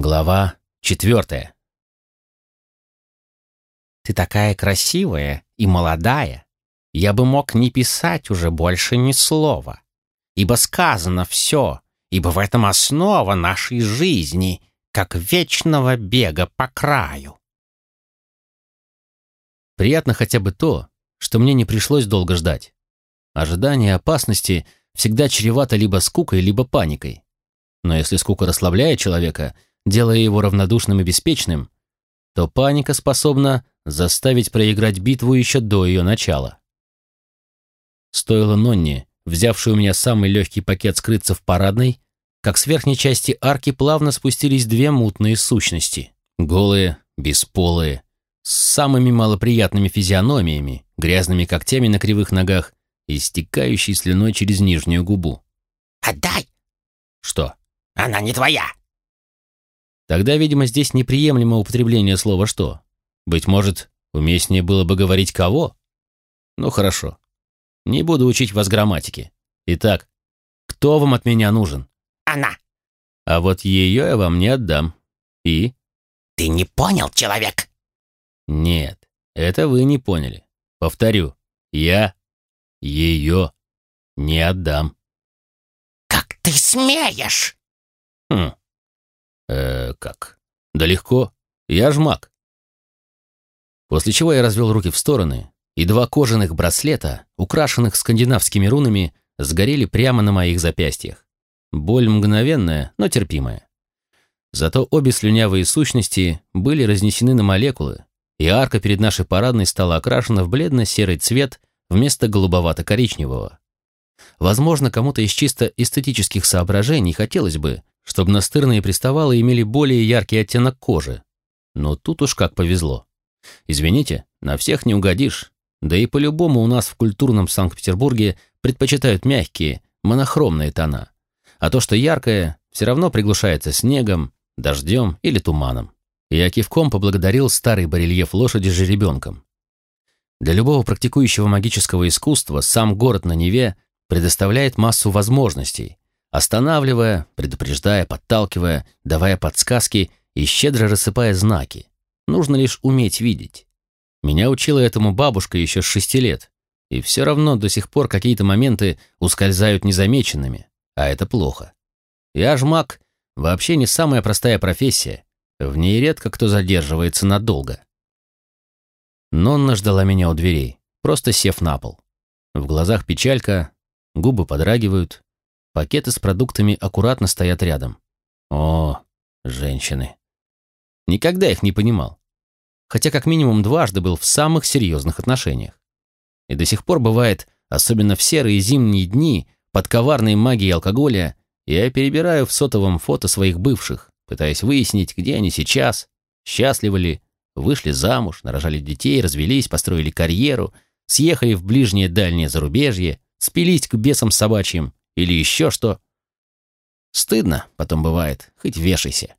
Глава четвертая. Ты такая красивая и молодая. Я бы мог не писать уже больше ни слова. Ибо сказано все, ибо в этом основа нашей жизни, как вечного бега по краю. Приятно хотя бы то, что мне не пришлось долго ждать. Ожидание опасности всегда чревато либо скукой, либо паникой. Но если скука расслабляет человека — делая его равнодушным и беспечным, то паника способна заставить проиграть битву еще до ее начала. Стоило Нонне, взявшей у меня самый легкий пакет, скрыться в парадной, как с верхней части арки плавно спустились две мутные сущности. Голые, бесполые, с самыми малоприятными физиономиями, грязными когтями на кривых ногах и стекающей слюной через нижнюю губу. «Отдай!» «Что?» «Она не твоя!» Тогда, видимо, здесь неприемлемо употребление слова «что». Быть может, уместнее было бы говорить «кого»? Ну, хорошо. Не буду учить вас грамматике. Итак, кто вам от меня нужен? Она. А вот ее я вам не отдам. И? Ты не понял, человек? Нет, это вы не поняли. Повторю, я ее не отдам. Как ты смеешь? Хм, Э, как? Да легко. Я ж маг. После чего я развел руки в стороны, и два кожаных браслета, украшенных скандинавскими рунами, сгорели прямо на моих запястьях. Боль мгновенная, но терпимая. Зато обе слюнявые сущности были разнесены на молекулы, и арка перед нашей парадной стала окрашена в бледно-серый цвет вместо голубовато-коричневого. Возможно, кому-то из чисто эстетических соображений хотелось бы, чтобы настырные приставалы имели более яркий оттенок кожи. Но тут уж как повезло. Извините, на всех не угодишь. Да и по-любому у нас в культурном Санкт-Петербурге предпочитают мягкие, монохромные тона. А то, что яркое, все равно приглушается снегом, дождем или туманом. Я кивком поблагодарил старый барельеф лошади жеребенком. Для любого практикующего магического искусства сам город на Неве предоставляет массу возможностей, останавливая, предупреждая, подталкивая, давая подсказки и щедро рассыпая знаки. Нужно лишь уметь видеть. Меня учила этому бабушка еще с шести лет, и все равно до сих пор какие-то моменты ускользают незамеченными, а это плохо. Я ж маг вообще не самая простая профессия, в ней редко кто задерживается надолго. Нонна ждала меня у дверей, просто сев на пол. В глазах печалька, губы подрагивают, Пакеты с продуктами аккуратно стоят рядом. О, женщины. Никогда их не понимал. Хотя как минимум дважды был в самых серьезных отношениях. И до сих пор бывает, особенно в серые зимние дни, под коварной магией алкоголя, я перебираю в сотовом фото своих бывших, пытаясь выяснить, где они сейчас, счастливы ли, вышли замуж, нарожали детей, развелись, построили карьеру, съехали в ближнее дальнее зарубежье, спились к бесам собачьим, или еще что. Стыдно потом бывает, хоть вешайся.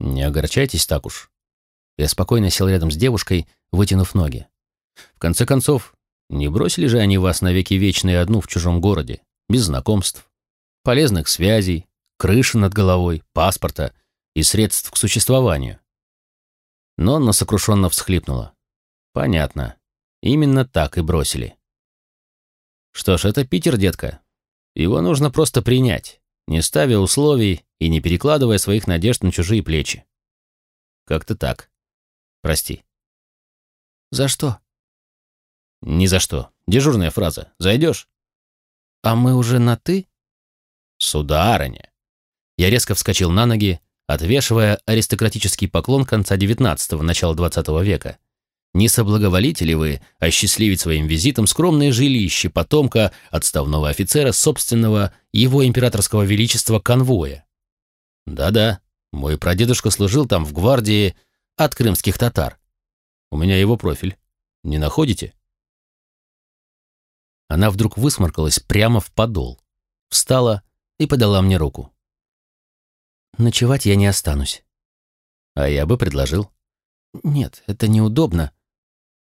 Не огорчайтесь так уж. Я спокойно сел рядом с девушкой, вытянув ноги. В конце концов, не бросили же они вас навеки вечные одну в чужом городе, без знакомств, полезных связей, крыши над головой, паспорта и средств к существованию. Но Нонна сокрушенно всхлипнула. Понятно. Именно так и бросили. Что ж, это Питер, детка. Его нужно просто принять, не ставя условий и не перекладывая своих надежд на чужие плечи. Как-то так. Прости. За что? Ни за что. Дежурная фраза. Зайдешь? А мы уже на «ты»? Сударыня. Я резко вскочил на ноги, отвешивая аристократический поклон конца XIX – начала XX века не соблаговолите ли вы осчастливить своим визитом скромное жилище потомка отставного офицера собственного его императорского величества конвоя? Да-да, мой прадедушка служил там в гвардии от крымских татар. У меня его профиль. Не находите? Она вдруг высморкалась прямо в подол, встала и подала мне руку. Ночевать я не останусь. А я бы предложил. Нет, это неудобно.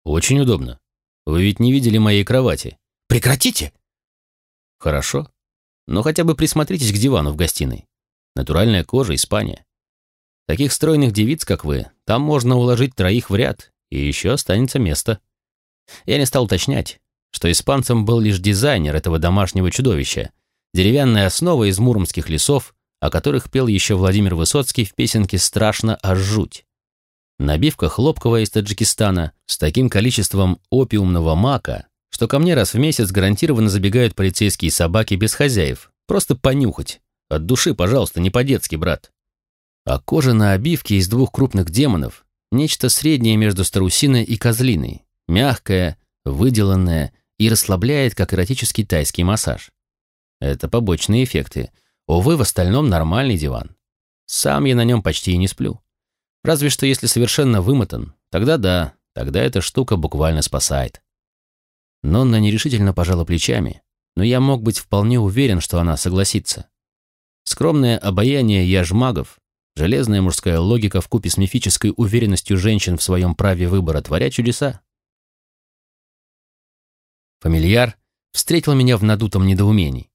Очень удобно. Вы ведь не видели моей кровати. Прекратите! Хорошо. Но хотя бы присмотритесь к дивану в гостиной. Натуральная кожа, Испания. Таких стройных девиц, как вы, там можно уложить троих в ряд, и еще останется место. Я не стал уточнять, что испанцем был лишь дизайнер этого домашнего чудовища, деревянная основа из муромских лесов, о которых пел еще Владимир Высоцкий в песенке «Страшно аж жуть». Набивка хлопковая из Таджикистана с таким количеством опиумного мака, что ко мне раз в месяц гарантированно забегают полицейские собаки без хозяев, просто понюхать. От души, пожалуйста, не по-детски, брат. А кожа на обивке из двух крупных демонов – нечто среднее между страусиной и козлиной, мягкая, выделанная и расслабляет, как эротический тайский массаж. Это побочные эффекты. Увы, в остальном нормальный диван. Сам я на нем почти и не сплю. Разве что если совершенно вымотан, тогда да, тогда эта штука буквально спасает. Нонна нерешительно пожала плечами, но я мог быть вполне уверен, что она согласится. Скромное обаяние яжмагов, железная мужская логика в купе с мифической уверенностью женщин в своем праве выбора творят чудеса. Фамильяр встретил меня в надутом недоумении.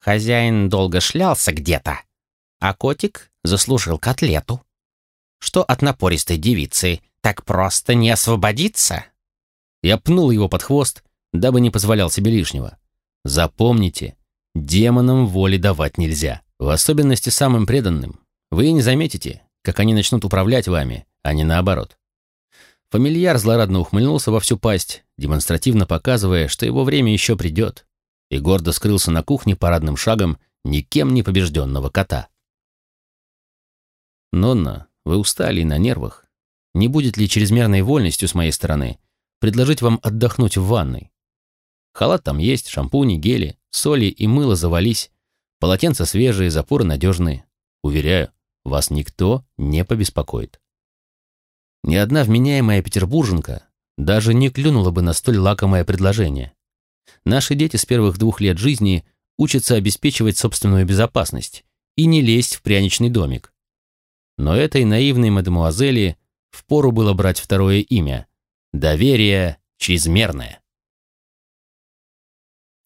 Хозяин долго шлялся где-то, а котик заслужил котлету что от напористой девицы так просто не освободиться? Я пнул его под хвост, дабы не позволял себе лишнего. Запомните, демонам воли давать нельзя, в особенности самым преданным. Вы не заметите, как они начнут управлять вами, а не наоборот. Фамильяр злорадно ухмыльнулся во всю пасть, демонстративно показывая, что его время еще придет, и гордо скрылся на кухне парадным шагом никем не побежденного кота. Нонна, вы устали и на нервах. Не будет ли чрезмерной вольностью с моей стороны предложить вам отдохнуть в ванной? Халат там есть, шампуни, гели, соли и мыло завались, полотенца свежие, запоры надежные. Уверяю, вас никто не побеспокоит. Ни одна вменяемая петербурженка даже не клюнула бы на столь лакомое предложение. Наши дети с первых двух лет жизни учатся обеспечивать собственную безопасность и не лезть в пряничный домик. Но этой наивной мадемуазели впору было брать второе имя — доверие чрезмерное.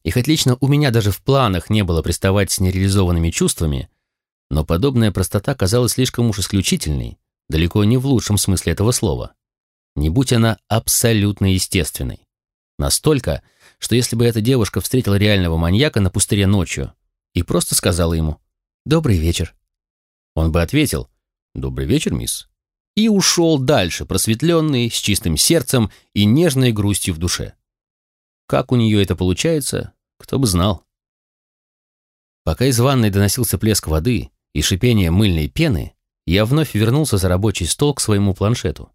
И хоть лично у меня даже в планах не было приставать с нереализованными чувствами, но подобная простота казалась слишком уж исключительной, далеко не в лучшем смысле этого слова. Не будь она абсолютно естественной. Настолько, что если бы эта девушка встретила реального маньяка на пустыре ночью и просто сказала ему «Добрый вечер», он бы ответил «Добрый вечер, мисс». И ушел дальше, просветленный, с чистым сердцем и нежной грустью в душе. Как у нее это получается, кто бы знал. Пока из ванной доносился плеск воды и шипение мыльной пены, я вновь вернулся за рабочий стол к своему планшету.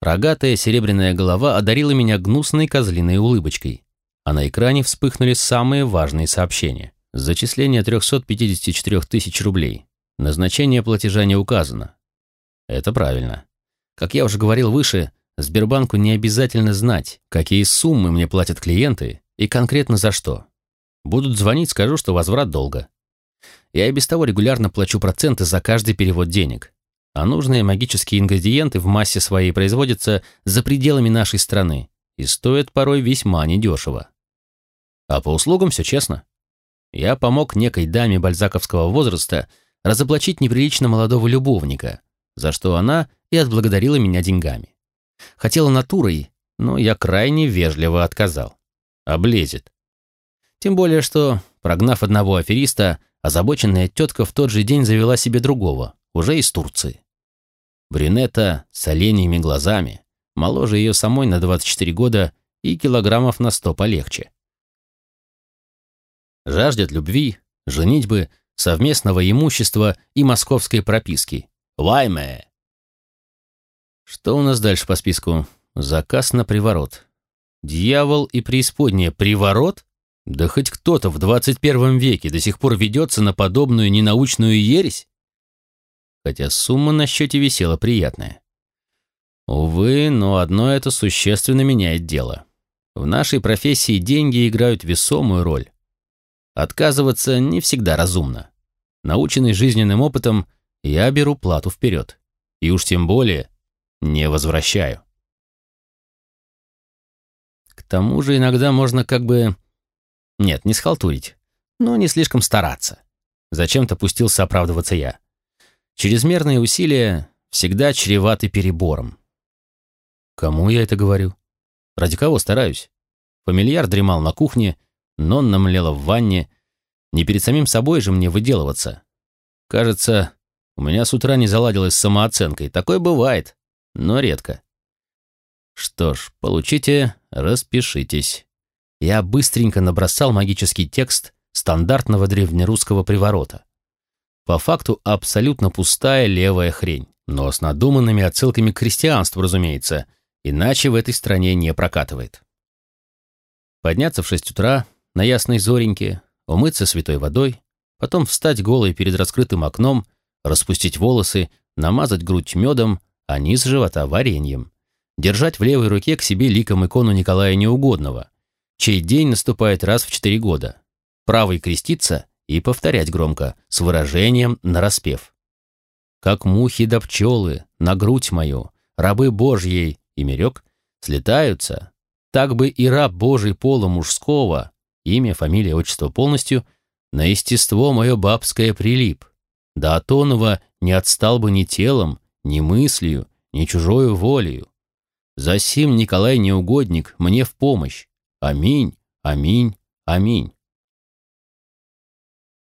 Рогатая серебряная голова одарила меня гнусной козлиной улыбочкой, а на экране вспыхнули самые важные сообщения. Зачисление 354 тысяч рублей. Назначение платежа не указано. Это правильно. Как я уже говорил выше, Сбербанку не обязательно знать, какие суммы мне платят клиенты и конкретно за что. Будут звонить, скажу, что возврат долга. Я и без того регулярно плачу проценты за каждый перевод денег, а нужные магические ингредиенты в массе своей производятся за пределами нашей страны и стоят порой весьма недешево. А по услугам все честно. Я помог некой даме бальзаковского возраста – разоблачить неприлично молодого любовника, за что она и отблагодарила меня деньгами. Хотела натурой, но я крайне вежливо отказал. Облезет. Тем более, что, прогнав одного афериста, озабоченная тетка в тот же день завела себе другого, уже из Турции. Брюнета с оленями глазами, моложе ее самой на 24 года и килограммов на 100 полегче. Жаждет любви, женитьбы, совместного имущества и московской прописки. Вайме! Что у нас дальше по списку? Заказ на приворот. Дьявол и преисподняя. Приворот? Да хоть кто-то в 21 веке до сих пор ведется на подобную ненаучную ересь? Хотя сумма на счете висела приятная. Увы, но одно это существенно меняет дело. В нашей профессии деньги играют весомую роль. Отказываться не всегда разумно. Наученный жизненным опытом, я беру плату вперед. И уж тем более не возвращаю. К тому же иногда можно как бы... Нет, не схалтурить, но не слишком стараться. Зачем-то пустился оправдываться я. Чрезмерные усилия всегда чреваты перебором. Кому я это говорю? Ради кого стараюсь? Фамильяр дремал на кухне, Нонна млела в ванне. Не перед самим собой же мне выделываться. Кажется, у меня с утра не заладилось с самооценкой. Такое бывает, но редко. Что ж, получите, распишитесь. Я быстренько набросал магический текст стандартного древнерусского приворота. По факту абсолютно пустая левая хрень, но с надуманными отсылками к христианству, разумеется, иначе в этой стране не прокатывает. Подняться в шесть утра, на ясной зореньке, умыться святой водой, потом встать голой перед раскрытым окном, распустить волосы, намазать грудь медом, а низ живота вареньем держать в левой руке к себе ликом икону Николая Неугодного, чей день наступает раз в четыре года, правой креститься и повторять громко, с выражением нараспев. «Как мухи да пчелы на грудь мою, рабы Божьей, и мерек, слетаются, так бы и раб Божий пола мужского, имя, фамилия, отчество полностью, на естество мое бабское прилип, да от оного не отстал бы ни телом, ни мыслью, ни чужою волею, Засим Николай Неугодник мне в помощь. Аминь, аминь, аминь.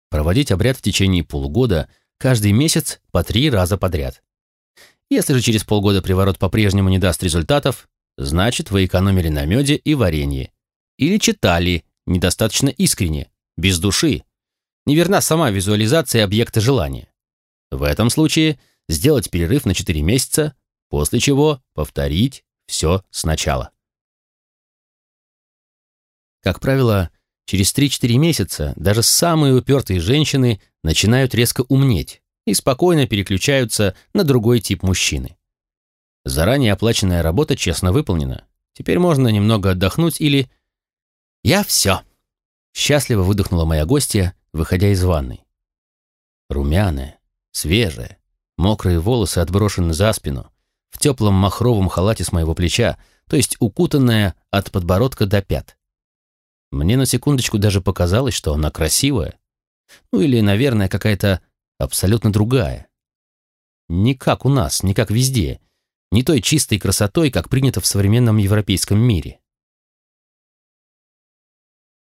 Проводить обряд в течение полугода, каждый месяц по три раза подряд. Если же через полгода приворот по-прежнему не даст результатов, значит, вы экономили на меде и варенье. Или читали недостаточно искренне, без души. Неверна сама визуализация объекта желания. В этом случае сделать перерыв на 4 месяца, после чего повторить все сначала. Как правило, через 3-4 месяца даже самые упертые женщины начинают резко умнеть и спокойно переключаются на другой тип мужчины. Заранее оплаченная работа честно выполнена. Теперь можно немного отдохнуть или... «Я все!» Счастливо выдохнула моя гостья, выходя из ванной. Румяная, свежая, мокрые волосы отброшены за спину, в теплом махровом халате с моего плеча, то есть укутанная от подбородка до пят. Мне на секундочку даже показалось, что она красивая. Ну или, наверное, какая-то абсолютно другая. Не как у нас, не как везде. Не той чистой красотой, как принято в современном европейском мире.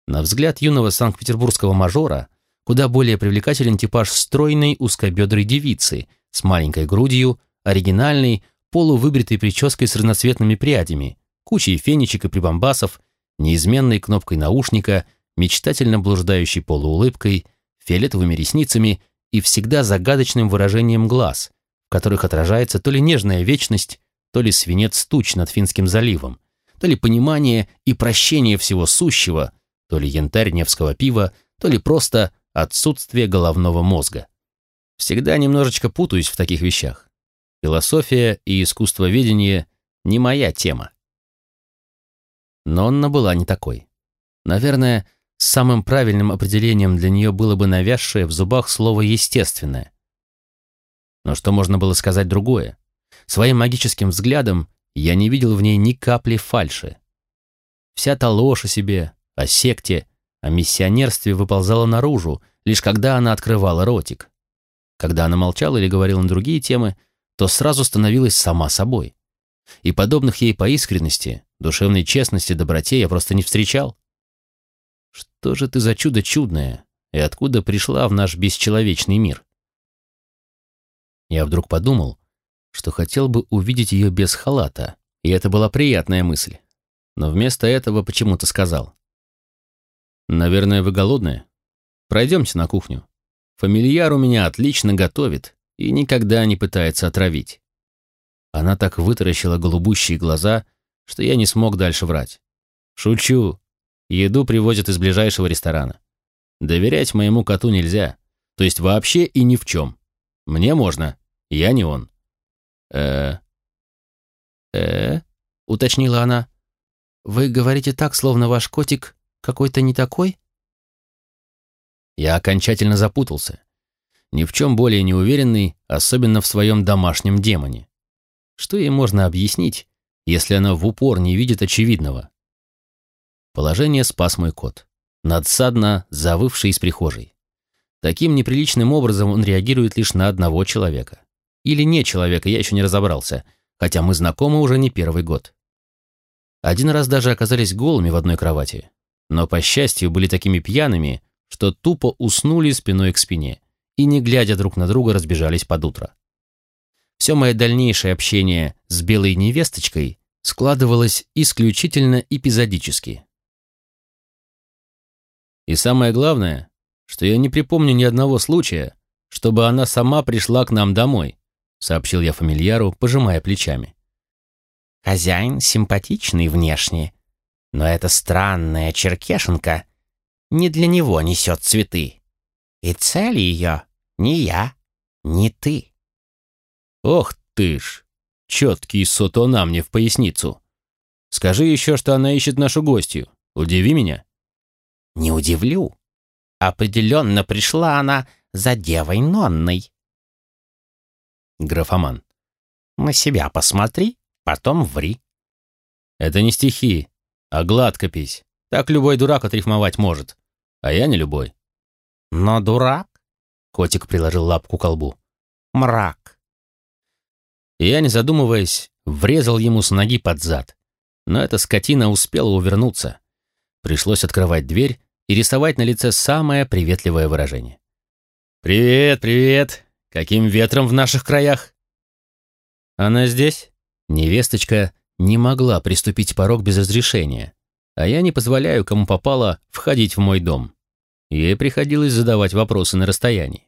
На взгляд юного санкт-петербургского мажора куда более привлекателен типаж стройной узкобедрой девицы с маленькой грудью, оригинальной, полувыбритой прической с разноцветными прядями, кучей фенечек и прибамбасов, неизменной кнопкой наушника, мечтательно блуждающей полуулыбкой, фиолетовыми ресницами и всегда загадочным выражением глаз, в которых отражается то ли нежная вечность, то ли свинец туч над Финским заливом, то ли понимание и прощение всего сущего, то ли янтарь Невского пива, то ли просто отсутствие головного мозга. Всегда немножечко путаюсь в таких вещах. Философия и искусствоведение не моя тема. Нонна была не такой. Наверное, самым правильным определением для нее было бы навязшее в зубах слово «естественное». Но что можно было сказать другое? Своим магическим взглядом я не видел в ней ни капли фальши. Вся та ложь о себе, о секте, о миссионерстве выползала наружу, лишь когда она открывала ротик. Когда она молчала или говорила на другие темы, то сразу становилась сама собой. И подобных ей по искренности, душевной честности, доброте я просто не встречал. Что же ты за чудо чудное, и откуда пришла в наш бесчеловечный мир? Я вдруг подумал, что хотел бы увидеть ее без халата, и это была приятная мысль. Но вместо этого почему-то сказал. «Наверное, вы голодные? Пройдемте на кухню. Фамильяр у меня отлично готовит, и никогда не пытается отравить. Она так вытаращила голубущие глаза, что я не смог дальше врать. Шучу. Еду привозят из ближайшего ресторана. Доверять моему коту нельзя. То есть вообще и ни в чем. Мне можно. Я не он. э э уточнила она. «Вы говорите так, словно ваш котик какой-то не такой?» Я окончательно запутался ни в чем более не уверенный, особенно в своем домашнем демоне. Что ей можно объяснить, если она в упор не видит очевидного? Положение спас мой кот, надсадно завывший из прихожей. Таким неприличным образом он реагирует лишь на одного человека. Или не человека, я еще не разобрался, хотя мы знакомы уже не первый год. Один раз даже оказались голыми в одной кровати, но, по счастью, были такими пьяными, что тупо уснули спиной к спине и, не глядя друг на друга, разбежались под утро. Все мое дальнейшее общение с белой невесточкой складывалось исключительно эпизодически. И самое главное, что я не припомню ни одного случая, чтобы она сама пришла к нам домой, сообщил я фамильяру, пожимая плечами. Хозяин симпатичный внешне, но эта странная черкешенка не для него несет цветы. И цель ее не я, не ты. Ох ты ж, четкий сотона мне в поясницу. Скажи еще, что она ищет нашу гостью. Удиви меня. Не удивлю. Определенно пришла она за девой Нонной. Графоман. На себя посмотри, потом ври. Это не стихи, а гладкопись. Так любой дурак отрифмовать может. А я не любой. Но дурак? Котик приложил лапку к колбу. Мрак. И я, не задумываясь, врезал ему с ноги под зад. Но эта скотина успела увернуться. Пришлось открывать дверь и рисовать на лице самое приветливое выражение. «Привет, привет! Каким ветром в наших краях?» «Она здесь?» Невесточка не могла приступить порог без разрешения, а я не позволяю, кому попало, входить в мой дом. Ей приходилось задавать вопросы на расстоянии.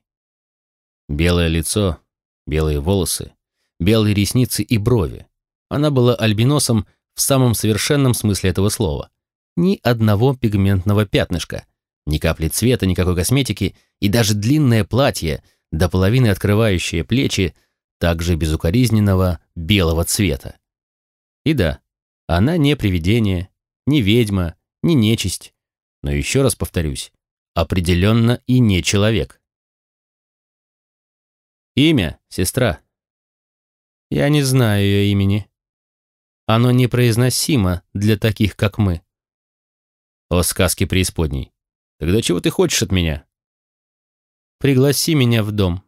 Белое лицо, белые волосы, белые ресницы и брови. Она была альбиносом в самом совершенном смысле этого слова. Ни одного пигментного пятнышка, ни капли цвета, никакой косметики и даже длинное платье, до половины открывающее плечи, также безукоризненного белого цвета. И да, она не привидение, не ведьма, не нечисть, но еще раз повторюсь, определенно и не человек. Имя, сестра. Я не знаю ее имени. Оно непроизносимо для таких, как мы. О сказке преисподней. Тогда чего ты хочешь от меня? Пригласи меня в дом.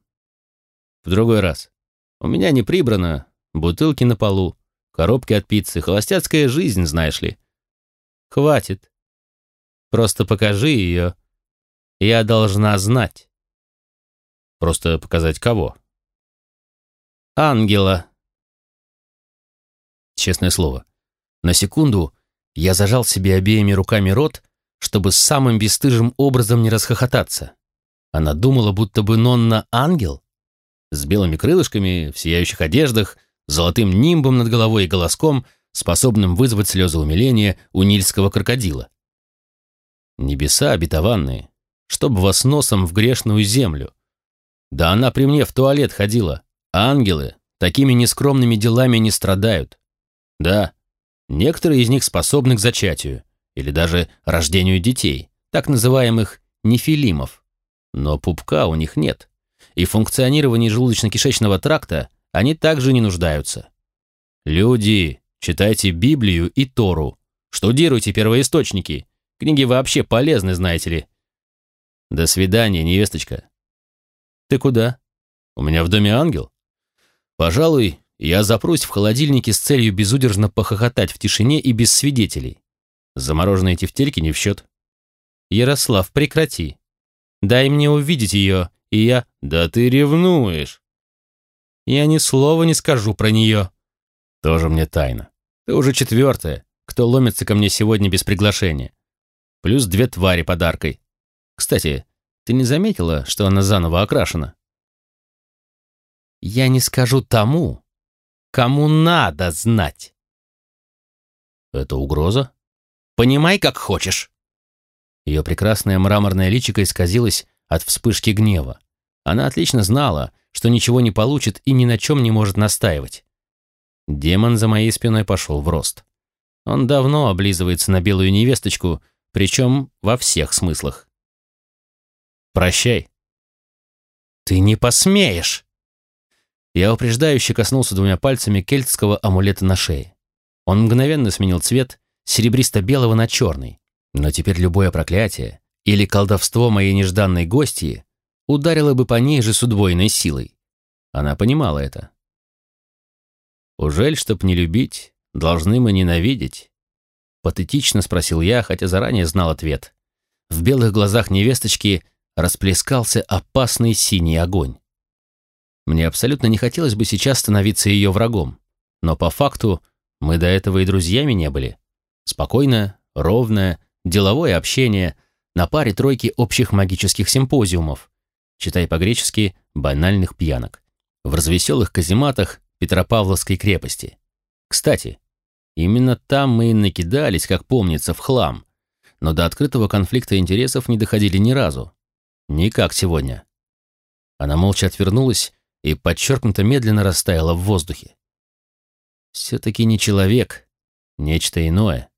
В другой раз. У меня не прибрано, бутылки на полу, коробки от пиццы, холостяцкая жизнь, знаешь ли. Хватит. Просто покажи ее. Я должна знать. Просто показать кого? Ангела. Честное слово, на секунду я зажал себе обеими руками рот, чтобы самым бесстыжим образом не расхохотаться. Она думала, будто бы Нонна ангел? С белыми крылышками, в сияющих одеждах, золотым нимбом над головой и голоском, способным вызвать слезы умиления у нильского крокодила. Небеса обетованные, чтоб вас носом в грешную землю. Да она при мне в туалет ходила. Ангелы такими нескромными делами не страдают. Да, некоторые из них способны к зачатию или даже рождению детей, так называемых нефилимов. Но пупка у них нет, и в функционировании желудочно-кишечного тракта они также не нуждаются. Люди, читайте Библию и Тору, штудируйте первоисточники. Книги вообще полезны, знаете ли. До свидания, невесточка. Ты куда? У меня в доме ангел. Пожалуй, я запрусь в холодильнике с целью безудержно похохотать в тишине и без свидетелей. Замороженные тефтельки не в счет. Ярослав, прекрати. Дай мне увидеть ее, и я... Да ты ревнуешь. Я ни слова не скажу про нее. Тоже мне тайна. Ты уже четвертая, кто ломится ко мне сегодня без приглашения. Плюс две твари подаркой. Кстати, ты не заметила, что она заново окрашена? Я не скажу тому, кому надо знать. Это угроза? Понимай, как хочешь. Ее прекрасное мраморное личико исказилось от вспышки гнева. Она отлично знала, что ничего не получит и ни на чем не может настаивать. Демон за моей спиной пошел в рост. Он давно облизывается на белую невесточку, причем во всех смыслах. «Прощай». «Ты не посмеешь!» Я упреждающе коснулся двумя пальцами кельтского амулета на шее. Он мгновенно сменил цвет серебристо-белого на черный. Но теперь любое проклятие или колдовство моей нежданной гости ударила бы по ней же с удвоенной силой. Она понимала это. «Ужель, чтоб не любить, должны мы ненавидеть?» Патетично спросил я, хотя заранее знал ответ. В белых глазах невесточки расплескался опасный синий огонь. Мне абсолютно не хотелось бы сейчас становиться ее врагом, но по факту мы до этого и друзьями не были. Спокойное, ровное, деловое общение на паре тройки общих магических симпозиумов, читай по-гречески «банальных пьянок», в развеселых казематах Петропавловской крепости. Кстати, именно там мы и накидались, как помнится, в хлам, но до открытого конфликта интересов не доходили ни разу. Не как сегодня. Она молча отвернулась и подчеркнуто медленно растаяла в воздухе. Все-таки не человек, нечто иное.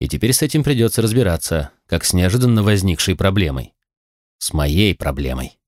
И теперь с этим придется разбираться, как с неожиданно возникшей проблемой. С моей проблемой.